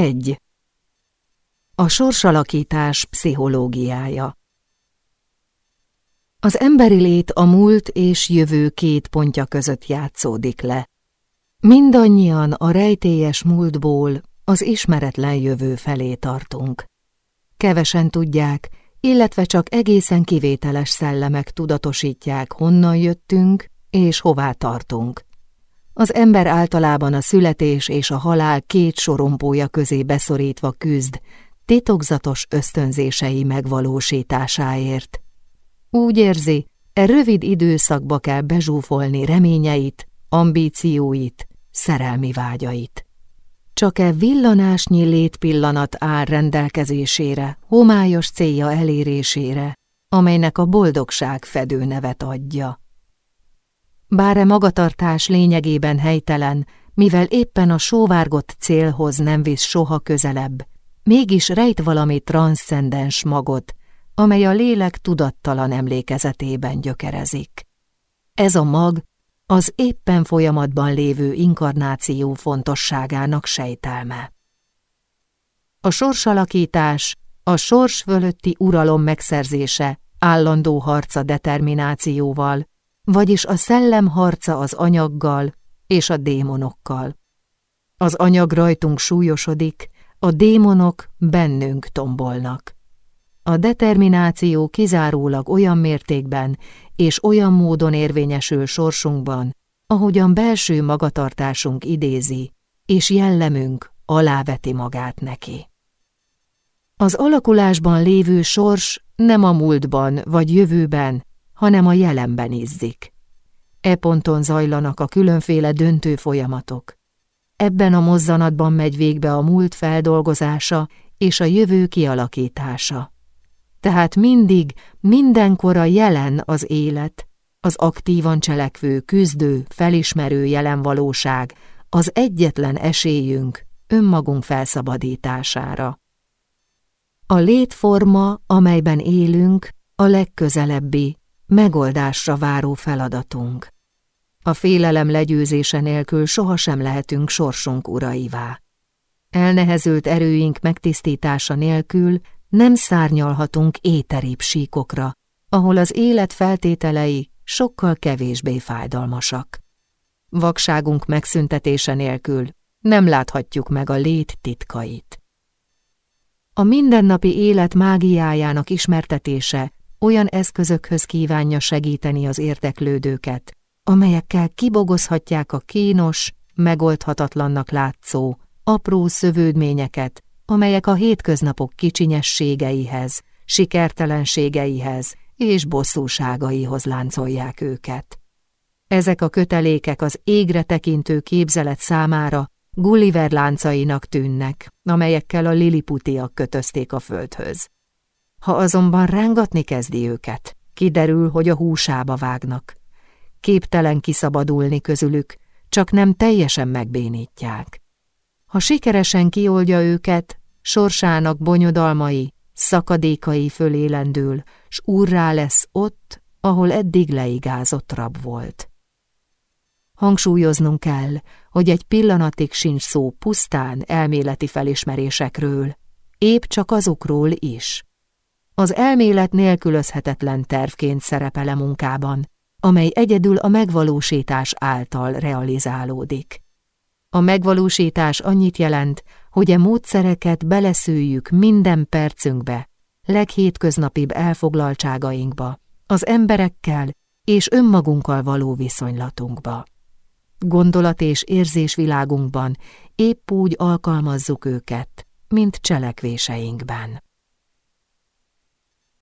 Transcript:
1. A sorsalakítás pszichológiája Az emberi lét a múlt és jövő két pontja között játszódik le. Mindannyian a rejtélyes múltból az ismeretlen jövő felé tartunk. Kevesen tudják, illetve csak egészen kivételes szellemek tudatosítják, honnan jöttünk és hová tartunk. Az ember általában a születés és a halál két sorompója közé beszorítva küzd, titokzatos ösztönzései megvalósításáért. Úgy érzi, e rövid időszakba kell bezsúfolni reményeit, ambícióit, szerelmi vágyait. Csak e villanásnyi létpillanat áll rendelkezésére, homályos célja elérésére, amelynek a boldogság fedő nevet adja. Bár e magatartás lényegében helytelen, mivel éppen a sóvárgott célhoz nem visz soha közelebb, mégis rejt valami transzcendens magot, amely a lélek tudattalan emlékezetében gyökerezik. Ez a mag az éppen folyamatban lévő inkarnáció fontosságának sejtelme. A sorsalakítás, a sors fölötti uralom megszerzése, állandó harca determinációval, vagyis a szellem harca az anyaggal és a démonokkal. Az anyag rajtunk súlyosodik, a démonok bennünk tombolnak. A determináció kizárólag olyan mértékben és olyan módon érvényesül sorsunkban, ahogyan belső magatartásunk idézi, és jellemünk aláveti magát neki. Az alakulásban lévő sors nem a múltban vagy jövőben, hanem a jelenben izzik. E ponton zajlanak a különféle döntő folyamatok. Ebben a mozzanatban megy végbe a múlt feldolgozása és a jövő kialakítása. Tehát mindig, mindenkor a jelen az élet, az aktívan cselekvő, küzdő, felismerő jelenvalóság, az egyetlen esélyünk önmagunk felszabadítására. A létforma, amelyben élünk, a legközelebbi, megoldásra váró feladatunk. A félelem legyőzése nélkül sohasem lehetünk sorsunk uraivá. Elnehezült erőink megtisztítása nélkül nem szárnyalhatunk éteribb síkokra, ahol az élet feltételei sokkal kevésbé fájdalmasak. Vakságunk megszüntetése nélkül nem láthatjuk meg a lét titkait. A mindennapi élet mágiájának ismertetése olyan eszközökhöz kívánja segíteni az érdeklődőket, amelyekkel kibogozhatják a kínos, megoldhatatlannak látszó, apró szövődményeket, amelyek a hétköznapok kicsinyességeihez, sikertelenségeihez és bosszúságaihoz láncolják őket. Ezek a kötelékek az égre tekintő képzelet számára Gulliver láncainak tűnnek, amelyekkel a liliputiak kötözték a földhöz. Ha azonban rángatni kezdi őket, kiderül, hogy a húsába vágnak. Képtelen kiszabadulni közülük, csak nem teljesen megbénítják. Ha sikeresen kioldja őket, sorsának bonyodalmai, szakadékai fölélendül, s úrrá lesz ott, ahol eddig leigázott rab volt. Hangsúlyoznunk kell, hogy egy pillanatig sincs szó pusztán elméleti felismerésekről, épp csak azokról is. Az elmélet nélkülözhetetlen tervként szerepele munkában, amely egyedül a megvalósítás által realizálódik. A megvalósítás annyit jelent, hogy e módszereket beleszőjük minden percünkbe, leghétköznapibb elfoglaltságainkba, az emberekkel és önmagunkkal való viszonylatunkba. Gondolat és érzésvilágunkban épp úgy alkalmazzuk őket, mint cselekvéseinkben.